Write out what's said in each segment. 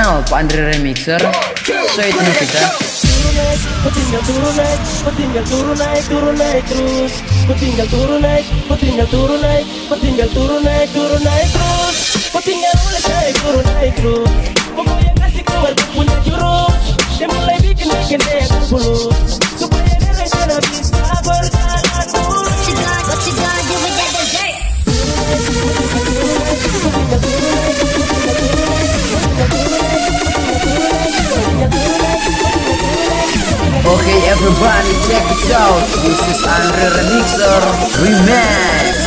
Pak Andre Remixer. So itu nih kita. Ku tinggal turun naik, ku tinggal turun naik, turun naik terus. Ku tinggal turun naik, ku tinggal turun naik, ku tinggal turun naik, turun naik Okay everybody check it out. This is Andre Remixer Remix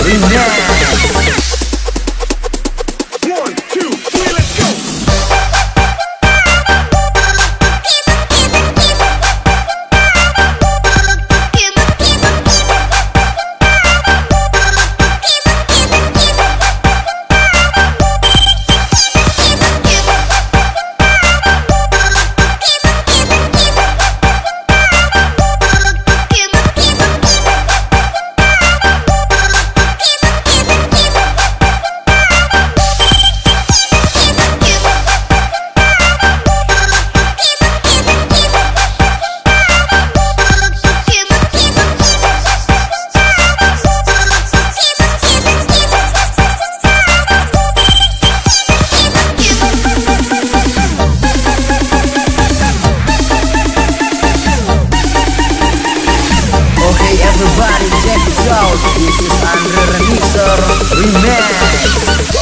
Amen. Out This is Andre Remixer Remix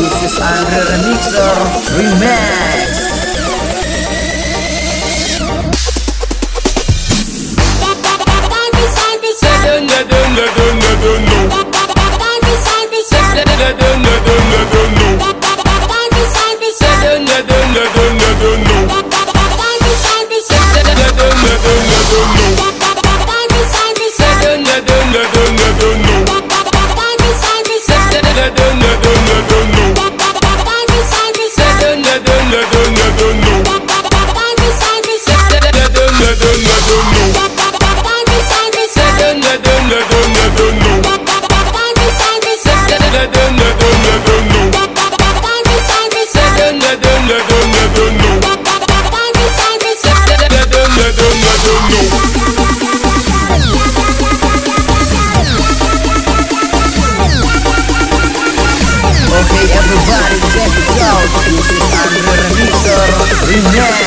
This is Andre Remixer Remix Okay Remix